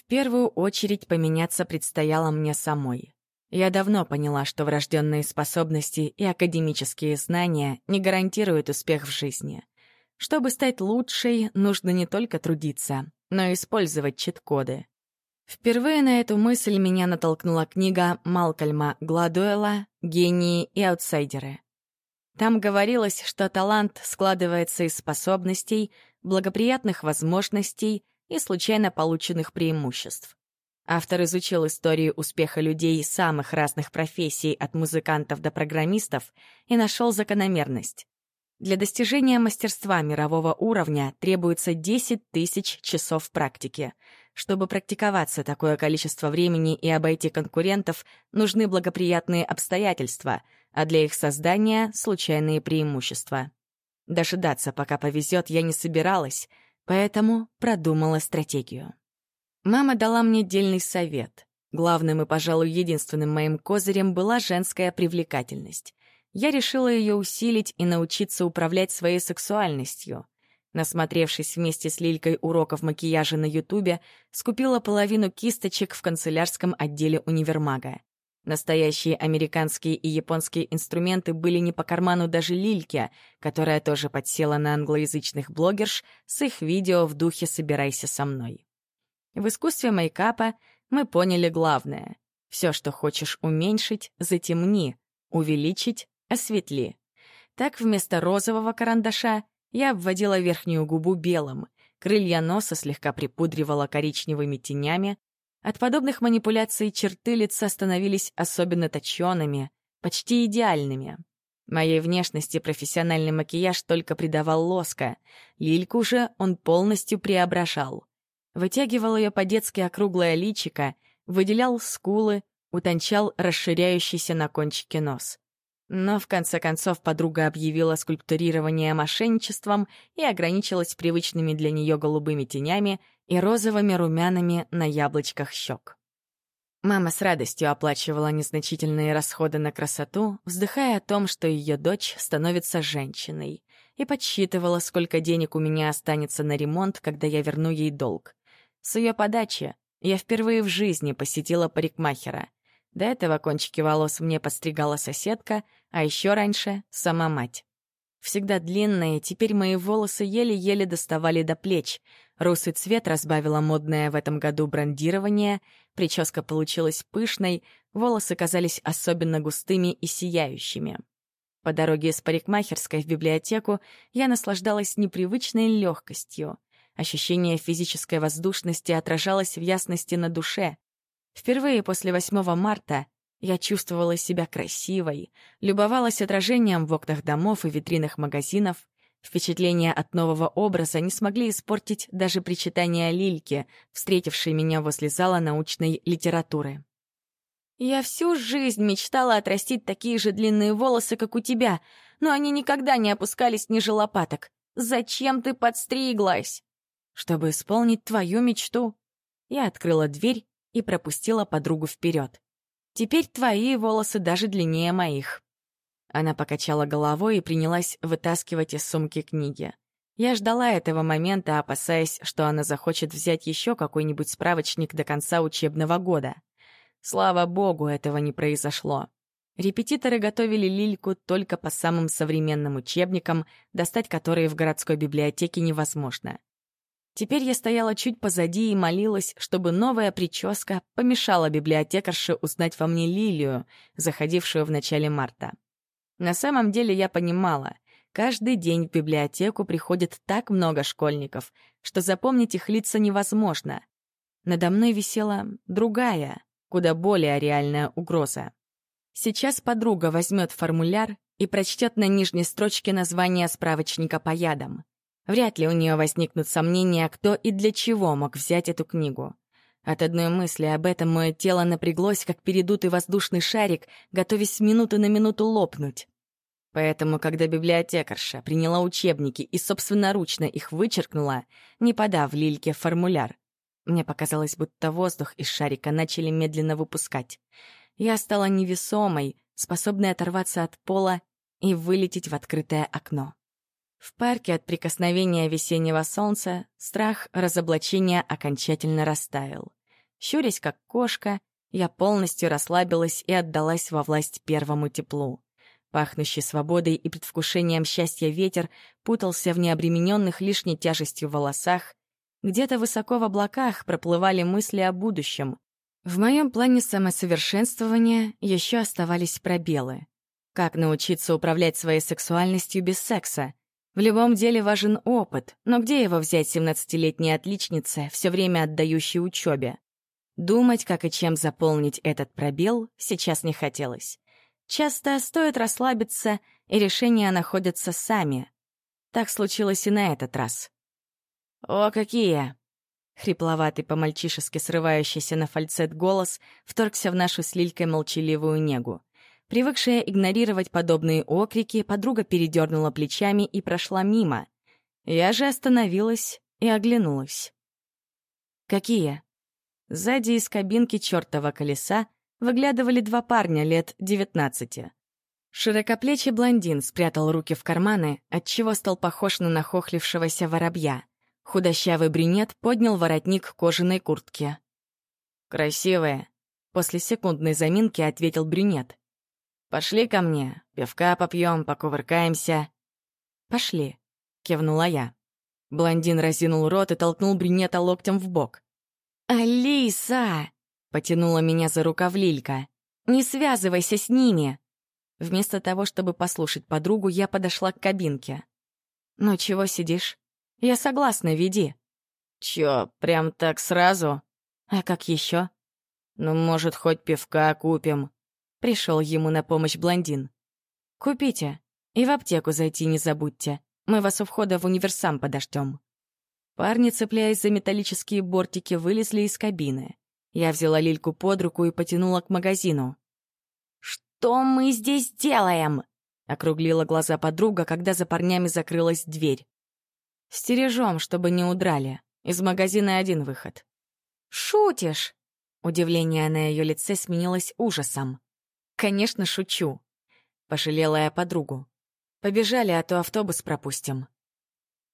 В первую очередь поменяться предстояло мне самой. Я давно поняла, что врожденные способности и академические знания не гарантируют успех в жизни. Чтобы стать лучшей, нужно не только трудиться, но и использовать чит-коды. Впервые на эту мысль меня натолкнула книга Малкольма Гладуэла «Гении и аутсайдеры». Там говорилось, что талант складывается из способностей, благоприятных возможностей и случайно полученных преимуществ. Автор изучил историю успеха людей самых разных профессий, от музыкантов до программистов, и нашел закономерность. Для достижения мастерства мирового уровня требуется 10 тысяч часов практики. Чтобы практиковаться такое количество времени и обойти конкурентов, нужны благоприятные обстоятельства, а для их создания — случайные преимущества. Дожидаться, пока повезет, я не собиралась, поэтому продумала стратегию. Мама дала мне дельный совет. Главным и, пожалуй, единственным моим козырем была женская привлекательность я решила ее усилить и научиться управлять своей сексуальностью. Насмотревшись вместе с Лилькой уроков макияжа на Ютубе, скупила половину кисточек в канцелярском отделе универмага. Настоящие американские и японские инструменты были не по карману даже Лильке, которая тоже подсела на англоязычных блогерш с их видео в духе «Собирайся со мной». В искусстве мейкапа мы поняли главное. Все, что хочешь уменьшить, затемни, увеличить осветли. Так вместо розового карандаша я обводила верхнюю губу белым, крылья носа слегка припудривала коричневыми тенями. От подобных манипуляций черты лица становились особенно точёными, почти идеальными. Моей внешности профессиональный макияж только придавал лоска, лильку же он полностью преображал. Вытягивал ее по-детски округлое личико, выделял скулы, утончал расширяющийся на кончике нос. Но в конце концов подруга объявила скульптурирование мошенничеством и ограничилась привычными для нее голубыми тенями и розовыми румянами на яблочках щек. Мама с радостью оплачивала незначительные расходы на красоту, вздыхая о том, что ее дочь становится женщиной, и подсчитывала, сколько денег у меня останется на ремонт, когда я верну ей долг. С ее подачи я впервые в жизни посетила парикмахера — до этого кончики волос мне подстригала соседка, а еще раньше — сама мать. Всегда длинные, теперь мои волосы еле-еле доставали до плеч. Русый цвет разбавила модное в этом году брендирование, прическа получилась пышной, волосы казались особенно густыми и сияющими. По дороге из парикмахерской в библиотеку я наслаждалась непривычной легкостью. Ощущение физической воздушности отражалось в ясности на душе. Впервые после 8 марта я чувствовала себя красивой, любовалась отражением в окнах домов и витринах магазинов. Впечатления от нового образа не смогли испортить даже причитания Лильки, встретившей меня возле зала научной литературы. «Я всю жизнь мечтала отрастить такие же длинные волосы, как у тебя, но они никогда не опускались ниже лопаток. Зачем ты подстриглась?» «Чтобы исполнить твою мечту». Я открыла дверь и пропустила подругу вперед. «Теперь твои волосы даже длиннее моих». Она покачала головой и принялась вытаскивать из сумки книги. Я ждала этого момента, опасаясь, что она захочет взять еще какой-нибудь справочник до конца учебного года. Слава богу, этого не произошло. Репетиторы готовили Лильку только по самым современным учебникам, достать которые в городской библиотеке невозможно. Теперь я стояла чуть позади и молилась, чтобы новая прическа помешала библиотекарше узнать во мне Лилию, заходившую в начале марта. На самом деле я понимала, каждый день в библиотеку приходит так много школьников, что запомнить их лица невозможно. Надо мной висела другая, куда более реальная угроза. Сейчас подруга возьмет формуляр и прочтет на нижней строчке название справочника по ядам. Вряд ли у нее возникнут сомнения, кто и для чего мог взять эту книгу. От одной мысли об этом мое тело напряглось, как передутый воздушный шарик, готовясь с минуты на минуту лопнуть. Поэтому, когда библиотекарша приняла учебники и собственноручно их вычеркнула, не подав Лильке формуляр, мне показалось, будто воздух из шарика начали медленно выпускать. Я стала невесомой, способной оторваться от пола и вылететь в открытое окно. В парке от прикосновения весеннего солнца страх разоблачения окончательно растаял. Щурясь как кошка, я полностью расслабилась и отдалась во власть первому теплу. Пахнущий свободой и предвкушением счастья ветер путался в необремененных лишней тяжестью волосах. Где-то высоко в облаках проплывали мысли о будущем. В моем плане самосовершенствования еще оставались пробелы. Как научиться управлять своей сексуальностью без секса? В любом деле важен опыт, но где его взять 17-летней отличнице, все время отдающей учебе? Думать, как и чем заполнить этот пробел, сейчас не хотелось. Часто стоит расслабиться, и решения находятся сами. Так случилось и на этот раз. «О, какие!» Хрипловатый, по-мальчишески срывающийся на фальцет голос вторгся в нашу с Лилькой молчаливую негу. Привыкшая игнорировать подобные окрики, подруга передернула плечами и прошла мимо. Я же остановилась и оглянулась. «Какие?» Сзади из кабинки чертова колеса выглядывали два парня лет девятнадцати. Широкоплечий блондин спрятал руки в карманы, отчего стал похож на нахохлившегося воробья. Худощавый брюнет поднял воротник кожаной куртки. «Красивая», — после секундной заминки ответил брюнет. «Пошли ко мне, пивка попьем, покувыркаемся». «Пошли», — кивнула я. Блондин разинул рот и толкнул брюнета локтем в бок. «Алиса!» — потянула меня за рукав Лилька. «Не связывайся с ними!» Вместо того, чтобы послушать подругу, я подошла к кабинке. «Ну чего сидишь? Я согласна, веди». «Чё, прям так сразу?» «А как еще? «Ну, может, хоть пивка купим?» Пришел ему на помощь блондин. «Купите. И в аптеку зайти не забудьте. Мы вас у входа в универсам подождем». Парни, цепляясь за металлические бортики, вылезли из кабины. Я взяла Лильку под руку и потянула к магазину. «Что мы здесь делаем?» — округлила глаза подруга, когда за парнями закрылась дверь. «Стережем, чтобы не удрали. Из магазина один выход». «Шутишь?» Удивление на ее лице сменилось ужасом. «Конечно, шучу», — пожалела я подругу. «Побежали, а то автобус пропустим».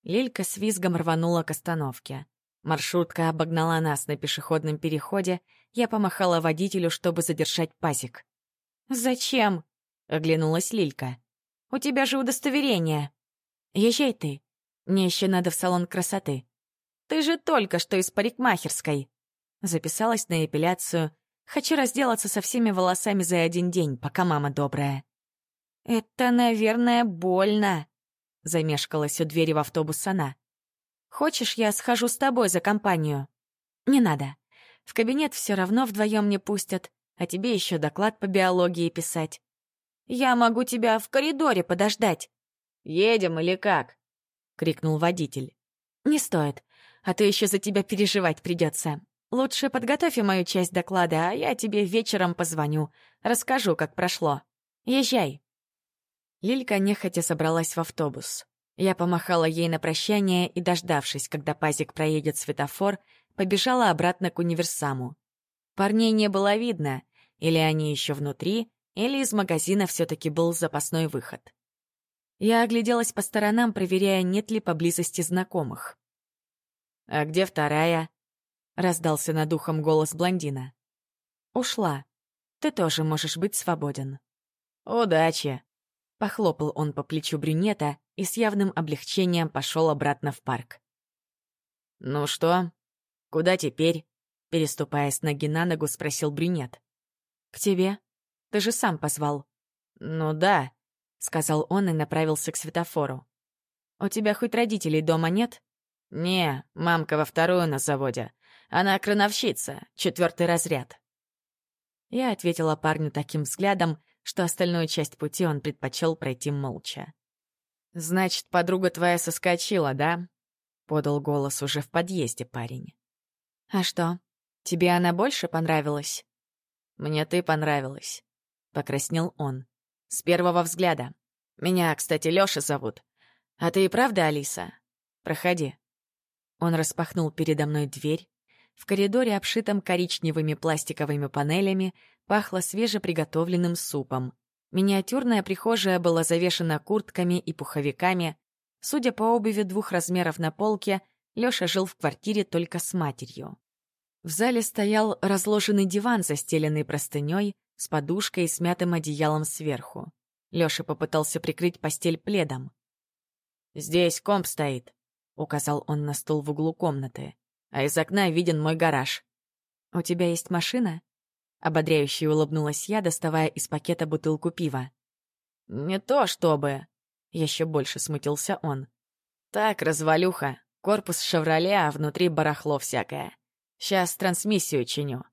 Лилька с визгом рванула к остановке. Маршрутка обогнала нас на пешеходном переходе, я помахала водителю, чтобы задержать пазик. «Зачем?» — оглянулась Лилька. «У тебя же удостоверение». «Езжай ты. Мне еще надо в салон красоты». «Ты же только что из парикмахерской». Записалась на эпиляцию. Хочу разделаться со всеми волосами за один день, пока мама добрая. «Это, наверное, больно», Замешкалась у двери в автобус она. «Хочешь, я схожу с тобой за компанию?» «Не надо. В кабинет все равно вдвоем не пустят, а тебе еще доклад по биологии писать. Я могу тебя в коридоре подождать». «Едем или как?» — крикнул водитель. «Не стоит, а то еще за тебя переживать придется. Лучше подготовь мою часть доклада, а я тебе вечером позвоню. Расскажу, как прошло. Езжай». Лилька нехотя собралась в автобус. Я помахала ей на прощание и, дождавшись, когда пазик проедет светофор, побежала обратно к универсаму. Парней не было видно, или они еще внутри, или из магазина все-таки был запасной выход. Я огляделась по сторонам, проверяя, нет ли поблизости знакомых. «А где вторая?» — раздался над ухом голос блондина. «Ушла. Ты тоже можешь быть свободен». «Удачи!» Похлопал он по плечу брюнета и с явным облегчением пошел обратно в парк. «Ну что? Куда теперь?» Переступая с ноги на ногу, спросил брюнет. «К тебе. Ты же сам позвал». «Ну да», — сказал он и направился к светофору. «У тебя хоть родителей дома нет?» «Не, мамка во вторую на заводе. Она крановщица, четвертый разряд». Я ответила парню таким взглядом, что остальную часть пути он предпочел пройти молча. «Значит, подруга твоя соскочила, да?» — подал голос уже в подъезде парень. «А что, тебе она больше понравилась?» «Мне ты понравилась», — покраснел он. «С первого взгляда. Меня, кстати, Лёша зовут. А ты и правда Алиса? Проходи». Он распахнул передо мной дверь. В коридоре, обшитом коричневыми пластиковыми панелями, пахло свежеприготовленным супом. Миниатюрная прихожая была завешена куртками и пуховиками. Судя по обуви двух размеров на полке, Лёша жил в квартире только с матерью. В зале стоял разложенный диван, застеленный простыней, с подушкой и смятым одеялом сверху. Лёша попытался прикрыть постель пледом. «Здесь комп стоит», — указал он на стул в углу комнаты. «А из окна виден мой гараж». «У тебя есть машина?» Ободряюще улыбнулась я, доставая из пакета бутылку пива. «Не то чтобы...» — еще больше смутился он. «Так, развалюха. Корпус «Шевроле», а внутри барахло всякое. Сейчас трансмиссию чиню».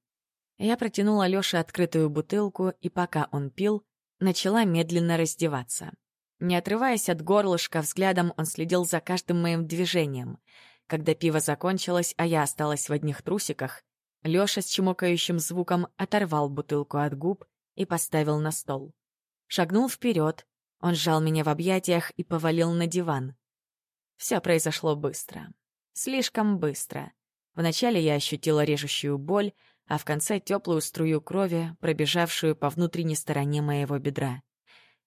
Я протянула Лёше открытую бутылку, и пока он пил, начала медленно раздеваться. Не отрываясь от горлышка, взглядом он следил за каждым моим движением. Когда пиво закончилось, а я осталась в одних трусиках, Лёша с чмокающим звуком оторвал бутылку от губ и поставил на стол. Шагнул вперед, он сжал меня в объятиях и повалил на диван. Все произошло быстро. Слишком быстро. Вначале я ощутила режущую боль, а в конце теплую струю крови, пробежавшую по внутренней стороне моего бедра.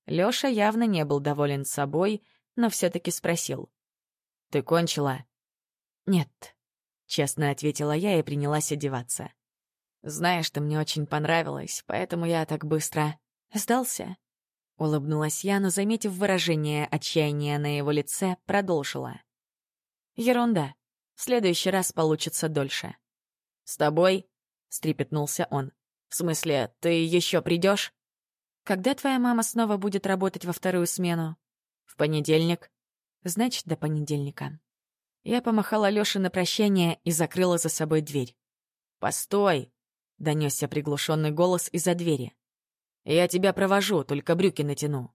Лёша явно не был доволен собой, но все таки спросил. «Ты кончила?» «Нет», — честно ответила я и принялась одеваться. «Знаешь, ты мне очень понравилась, поэтому я так быстро...» «Сдался?» Улыбнулась я, но, заметив выражение отчаяния на его лице, продолжила. «Ерунда. В следующий раз получится дольше». «С тобой?» — стрепетнулся он. «В смысле, ты еще придешь? «Когда твоя мама снова будет работать во вторую смену?» «В понедельник». «Значит, до понедельника». Я помахала Лёше на прощание и закрыла за собой дверь. «Постой!» — донесся приглушенный голос из-за двери. «Я тебя провожу, только брюки натяну».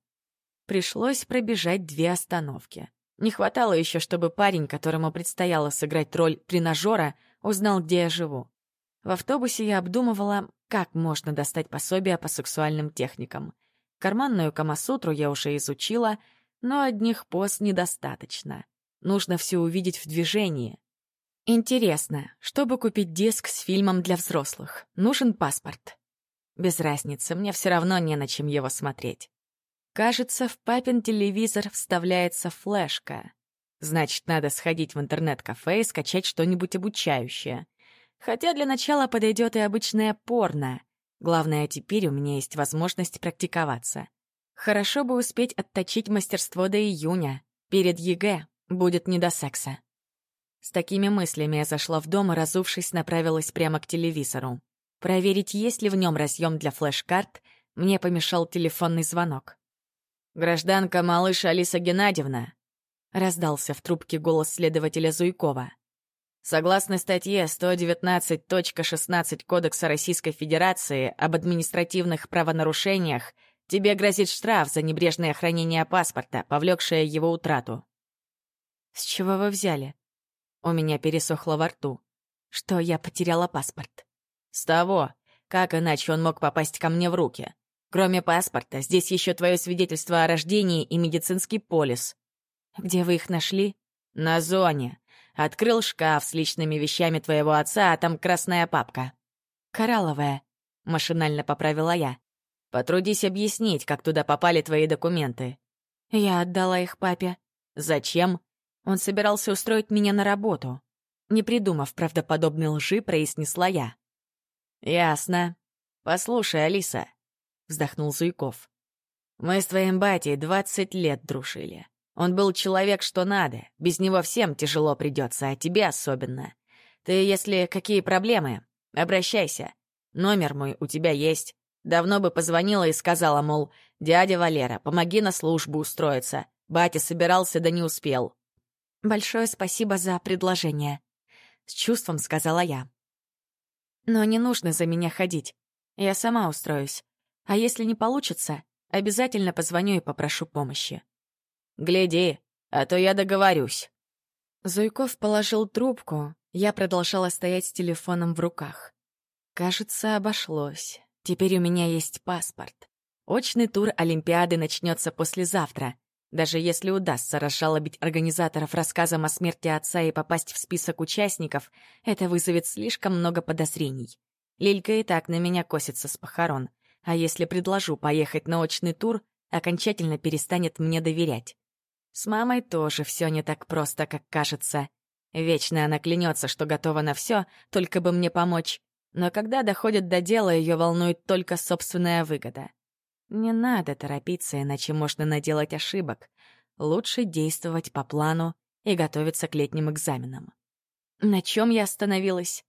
Пришлось пробежать две остановки. Не хватало еще, чтобы парень, которому предстояло сыграть роль тренажера, узнал, где я живу. В автобусе я обдумывала, как можно достать пособие по сексуальным техникам. Карманную камасутру я уже изучила, но одних поз недостаточно. Нужно все увидеть в движении. Интересно, чтобы купить диск с фильмом для взрослых, нужен паспорт. Без разницы, мне все равно не на чем его смотреть. Кажется, в папин телевизор вставляется флешка. Значит, надо сходить в интернет-кафе и скачать что-нибудь обучающее. Хотя для начала подойдет и обычное порно. Главное, теперь у меня есть возможность практиковаться. Хорошо бы успеть отточить мастерство до июня. Перед ЕГЭ будет не до секса. С такими мыслями я зашла в дом и, разувшись, направилась прямо к телевизору. Проверить, есть ли в нем разъем для флеш-карт, мне помешал телефонный звонок. «Гражданка малыш Алиса Геннадьевна», — раздался в трубке голос следователя Зуйкова. Согласно статье 119.16 Кодекса Российской Федерации об административных правонарушениях, тебе грозит штраф за небрежное хранение паспорта, повлекшее его утрату. С чего вы взяли? У меня пересохло во рту. Что я потеряла паспорт. С того, как иначе он мог попасть ко мне в руки. Кроме паспорта, здесь еще твое свидетельство о рождении и медицинский полис. Где вы их нашли? На зоне. Открыл шкаф с личными вещами твоего отца, а там красная папка. «Коралловая», — машинально поправила я. «Потрудись объяснить, как туда попали твои документы». Я отдала их папе. «Зачем?» Он собирался устроить меня на работу. Не придумав правдоподобной лжи, произнесла я. «Ясно. Послушай, Алиса», — вздохнул Зуйков. «Мы с твоим батей двадцать лет дружили. Он был человек, что надо. Без него всем тяжело придется, а тебе особенно. Ты, если какие проблемы, обращайся. Номер мой у тебя есть. Давно бы позвонила и сказала, мол, «Дядя Валера, помоги на службу устроиться». Батя собирался, да не успел. «Большое спасибо за предложение», — с чувством сказала я. «Но не нужно за меня ходить. Я сама устроюсь. А если не получится, обязательно позвоню и попрошу помощи». Гляди, а то я договорюсь». Зуйков положил трубку, я продолжала стоять с телефоном в руках. Кажется, обошлось. Теперь у меня есть паспорт. Очный тур Олимпиады начнется послезавтра. Даже если удастся разжалобить организаторов рассказом о смерти отца и попасть в список участников, это вызовет слишком много подозрений. Лилька и так на меня косится с похорон. А если предложу поехать на очный тур, окончательно перестанет мне доверять. С мамой тоже все не так просто, как кажется. Вечно она клянется, что готова на все, только бы мне помочь. Но когда доходит до дела, ее волнует только собственная выгода. Не надо торопиться, иначе можно наделать ошибок. Лучше действовать по плану и готовиться к летним экзаменам. На чем я остановилась?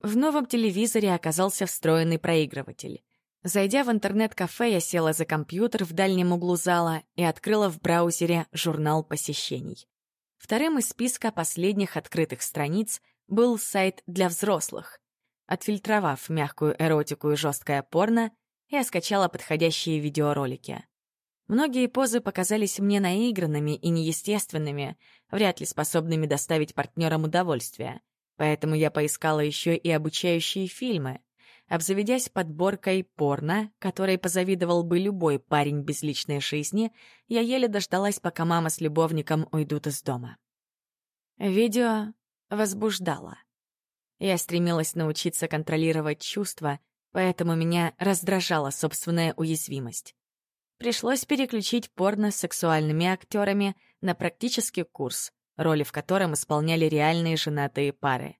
В новом телевизоре оказался встроенный проигрыватель. Зайдя в интернет-кафе, я села за компьютер в дальнем углу зала и открыла в браузере журнал посещений. Вторым из списка последних открытых страниц был сайт для взрослых. Отфильтровав мягкую эротику и жесткое порно, я скачала подходящие видеоролики. Многие позы показались мне наигранными и неестественными, вряд ли способными доставить партнерам удовольствие. Поэтому я поискала еще и обучающие фильмы. Обзаведясь подборкой порно, которой позавидовал бы любой парень без личной жизни, я еле дождалась, пока мама с любовником уйдут из дома. Видео возбуждало. Я стремилась научиться контролировать чувства, поэтому меня раздражала собственная уязвимость. Пришлось переключить порно с сексуальными актерами на практический курс, роли в котором исполняли реальные женатые пары.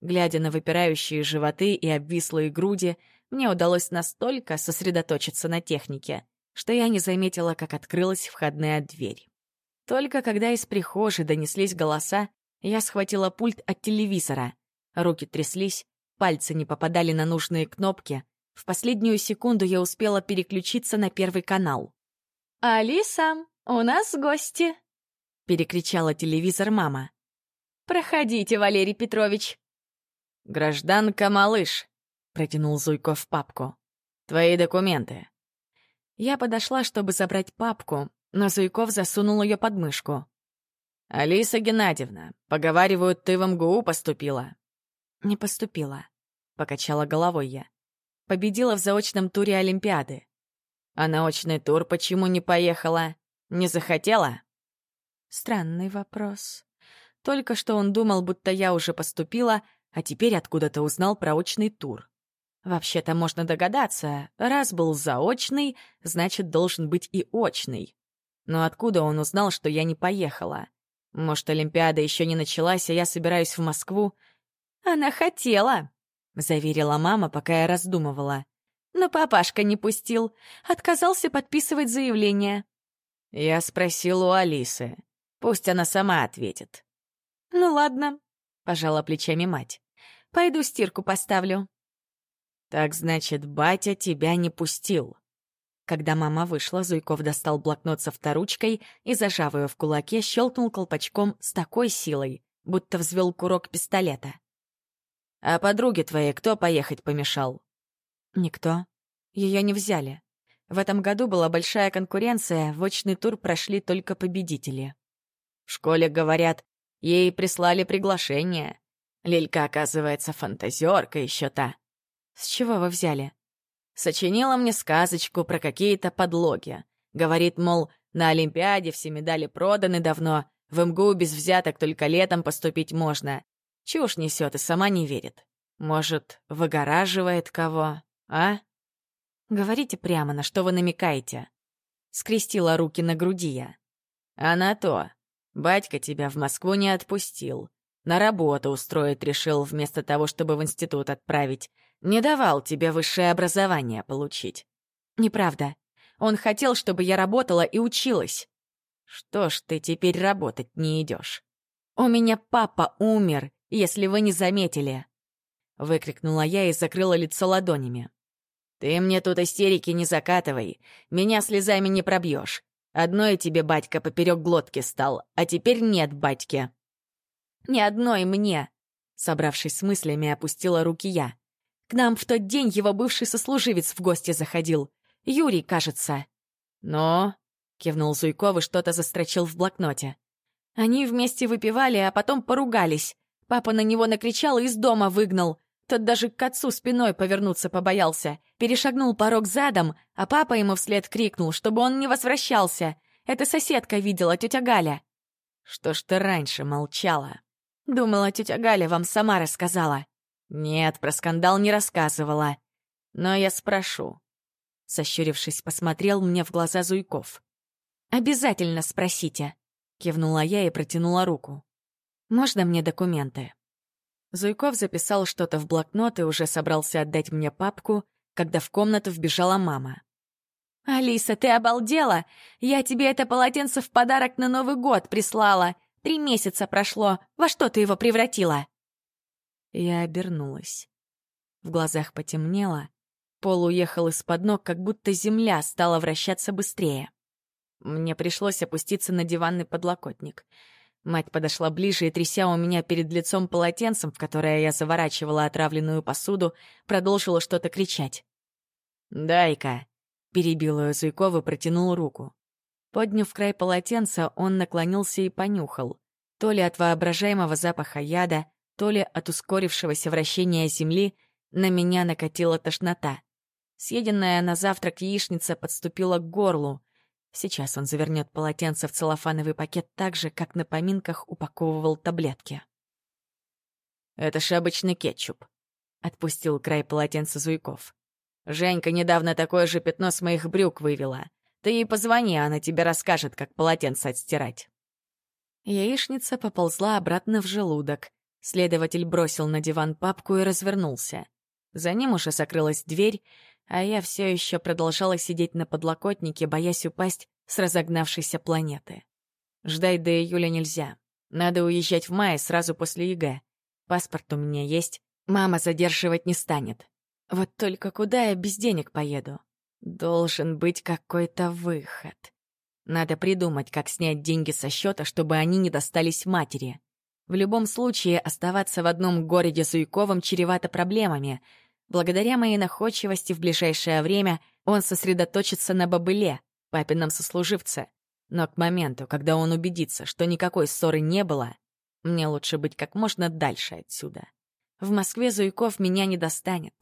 Глядя на выпирающие животы и обвислые груди, мне удалось настолько сосредоточиться на технике, что я не заметила, как открылась входная дверь. Только когда из прихожей донеслись голоса, я схватила пульт от телевизора. Руки тряслись, пальцы не попадали на нужные кнопки. В последнюю секунду я успела переключиться на первый канал. «Алиса, у нас гости!» — перекричала телевизор мама. «Проходите, Валерий Петрович!» «Гражданка-малыш!» — протянул Зуйков папку. «Твои документы». Я подошла, чтобы забрать папку, но Зуйков засунул ее под мышку. «Алиса Геннадьевна, поговаривают, ты в МГУ поступила». «Не поступила», — покачала головой я. Победила в заочном туре Олимпиады. А на очный тур почему не поехала? Не захотела? Странный вопрос. Только что он думал, будто я уже поступила, а теперь откуда-то узнал про очный тур. Вообще-то можно догадаться, раз был заочный, значит, должен быть и очный. Но откуда он узнал, что я не поехала? Может, Олимпиада еще не началась, а я собираюсь в Москву? Она хотела, — заверила мама, пока я раздумывала. Но папашка не пустил, отказался подписывать заявление. Я спросил у Алисы. Пусть она сама ответит. «Ну ладно», — пожала плечами мать. «Пойду стирку поставлю». «Так значит, батя тебя не пустил». Когда мама вышла, Зуйков достал блокнот со вторучкой и, зажав ее в кулаке, щелкнул колпачком с такой силой, будто взвел курок пистолета. «А подруге твоей кто поехать помешал?» «Никто. Ее не взяли. В этом году была большая конкуренция, в очный тур прошли только победители». «В школе, говорят, ей прислали приглашение. Лилька, оказывается, фантазерка еще та». «С чего вы взяли?» Сочинила мне сказочку про какие-то подлоги. Говорит, мол, на Олимпиаде все медали проданы давно, в МГУ без взяток только летом поступить можно. Чушь несет и сама не верит. Может, выгораживает кого, а? Говорите прямо, на что вы намекаете. Скрестила руки на груди я. А на то. Батька тебя в Москву не отпустил. На работу устроить решил, вместо того, чтобы в институт отправить. Не давал тебе высшее образование получить. Неправда. Он хотел, чтобы я работала и училась. Что ж ты теперь работать не идешь? У меня папа умер, если вы не заметили!» Выкрикнула я и закрыла лицо ладонями. «Ты мне тут истерики не закатывай, меня слезами не пробьешь. Одной тебе батька поперек глотки стал, а теперь нет батьки». «Ни одной мне!» Собравшись с мыслями, опустила руки я. К нам в тот день его бывший сослуживец в гости заходил. Юрий, кажется. «Но...» — кивнул Зуйков и что-то застрочил в блокноте. Они вместе выпивали, а потом поругались. Папа на него накричал и из дома выгнал. Тот даже к отцу спиной повернуться побоялся. Перешагнул порог задом, а папа ему вслед крикнул, чтобы он не возвращался. Это соседка видела, тетя Галя. Что ж ты раньше молчала? Думала, тетя Галя вам сама рассказала. Нет, про скандал не рассказывала. Но я спрошу. Сощурившись, посмотрел мне в глаза Зуйков. «Обязательно спросите», — кивнула я и протянула руку. «Можно мне документы?» Зуйков записал что-то в блокнот и уже собрался отдать мне папку, когда в комнату вбежала мама. «Алиса, ты обалдела? Я тебе это полотенце в подарок на Новый год прислала. Три месяца прошло. Во что ты его превратила?» Я обернулась. В глазах потемнело. Пол уехал из-под ног, как будто земля стала вращаться быстрее. Мне пришлось опуститься на диванный подлокотник. Мать подошла ближе и, тряся у меня перед лицом полотенцем, в которое я заворачивала отравленную посуду, продолжила что-то кричать. «Дай-ка!» — перебил ее Зуйков и протянул руку. Подняв край полотенца, он наклонился и понюхал. То ли от воображаемого запаха яда, то ли от ускорившегося вращения земли на меня накатила тошнота. Съеденная на завтрак яичница подступила к горлу. Сейчас он завернет полотенце в целлофановый пакет так же, как на поминках упаковывал таблетки. «Это ж обычный кетчуп», — отпустил край полотенца Зуйков. «Женька недавно такое же пятно с моих брюк вывела. Ты ей позвони, она тебе расскажет, как полотенце отстирать». Яичница поползла обратно в желудок. Следователь бросил на диван папку и развернулся. За ним уже закрылась дверь, а я все еще продолжала сидеть на подлокотнике, боясь упасть с разогнавшейся планеты. Ждать до июля нельзя. Надо уезжать в мае сразу после ЕГЭ. Паспорт у меня есть. Мама задерживать не станет. Вот только куда я без денег поеду? Должен быть какой-то выход. Надо придумать, как снять деньги со счета, чтобы они не достались матери. В любом случае, оставаться в одном городе Суйковым чревато проблемами — Благодаря моей находчивости в ближайшее время он сосредоточится на бобыле, папином сослуживце. Но к моменту, когда он убедится, что никакой ссоры не было, мне лучше быть как можно дальше отсюда. В Москве Зуйков меня не достанет.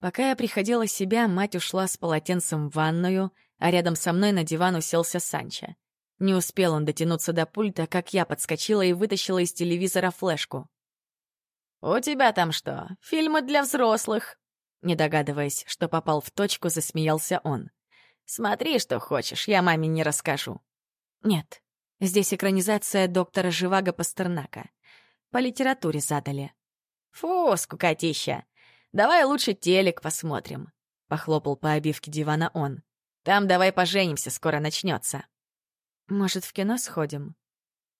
Пока я приходила себя, мать ушла с полотенцем в ванную, а рядом со мной на диван уселся Санчо. Не успел он дотянуться до пульта, как я подскочила и вытащила из телевизора флешку. «У тебя там что, фильмы для взрослых?» Не догадываясь, что попал в точку, засмеялся он. «Смотри, что хочешь, я маме не расскажу». «Нет, здесь экранизация доктора Живаго Пастернака. По литературе задали». «Фу, скукотища! Давай лучше телек посмотрим», — похлопал по обивке дивана он. «Там давай поженимся, скоро начнется. «Может, в кино сходим?»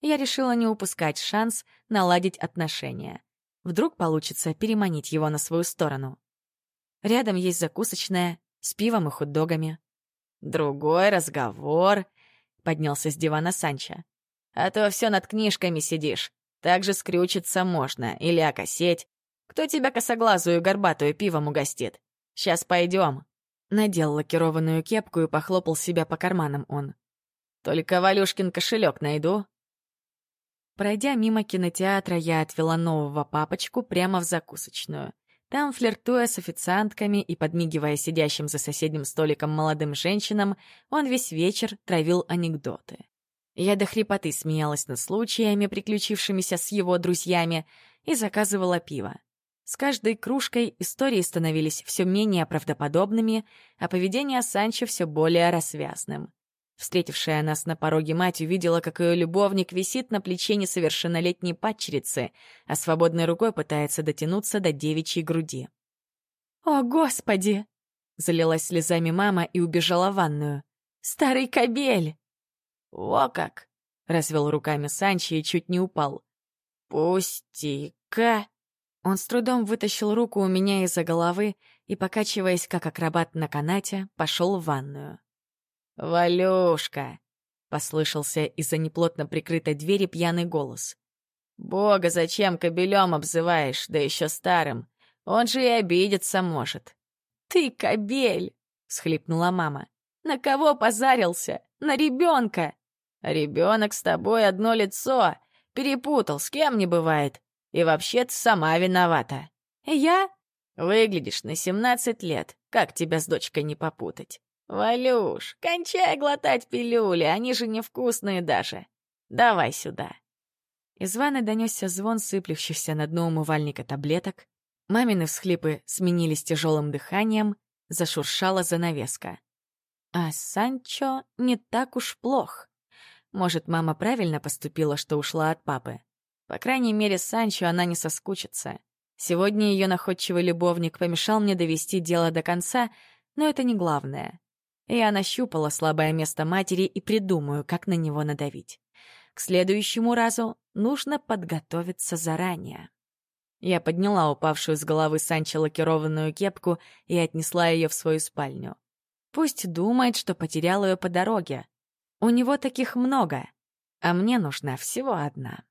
Я решила не упускать шанс наладить отношения. Вдруг получится переманить его на свою сторону. Рядом есть закусочная с пивом и хот-догами. «Другой разговор», — поднялся с дивана Санчо. «А то все над книжками сидишь. Так же скрючиться можно или окосеть. Кто тебя косоглазую горбатую пивом угостит? Сейчас пойдем. Надел лакированную кепку и похлопал себя по карманам он. «Только Валюшкин кошелек найду, Пройдя мимо кинотеатра, я отвела нового папочку прямо в закусочную. Там, флиртуя с официантками и подмигивая сидящим за соседним столиком молодым женщинам, он весь вечер травил анекдоты. Я до хрипоты смеялась над случаями, приключившимися с его друзьями, и заказывала пиво. С каждой кружкой истории становились все менее правдоподобными, а поведение Санчо все более рассвязным. Встретившая нас на пороге мать увидела, как ее любовник висит на плече несовершеннолетней падчерицы, а свободной рукой пытается дотянуться до девичьей груди. «О, Господи!» — залилась слезами мама и убежала в ванную. «Старый кобель!» «О как!» — развел руками Санчи и чуть не упал. «Пусти-ка!» Он с трудом вытащил руку у меня из-за головы и, покачиваясь как акробат на канате, пошел в ванную. «Валюшка!» — послышался из-за неплотно прикрытой двери пьяный голос. «Бога зачем кобелем обзываешь, да еще старым? Он же и обидеться может». «Ты кобель!» — схлипнула мама. «На кого позарился? На ребенка!» «Ребенок с тобой одно лицо. Перепутал, с кем не бывает. И вообще ты сама виновата». «Я?» «Выглядишь на семнадцать лет. Как тебя с дочкой не попутать?» «Валюш, кончай глотать пилюли, они же невкусные даже. Давай сюда». Из ванны донесся звон сыплющихся на дно умывальника таблеток. Мамины всхлипы сменились тяжелым дыханием, зашуршала занавеска. А Санчо не так уж плох. Может, мама правильно поступила, что ушла от папы. По крайней мере, Санчо она не соскучится. Сегодня ее находчивый любовник помешал мне довести дело до конца, но это не главное. Я нащупала слабое место матери и придумаю, как на него надавить. К следующему разу нужно подготовиться заранее. Я подняла упавшую с головы Санчо лакированную кепку и отнесла ее в свою спальню. Пусть думает, что потерял ее по дороге. У него таких много, а мне нужна всего одна.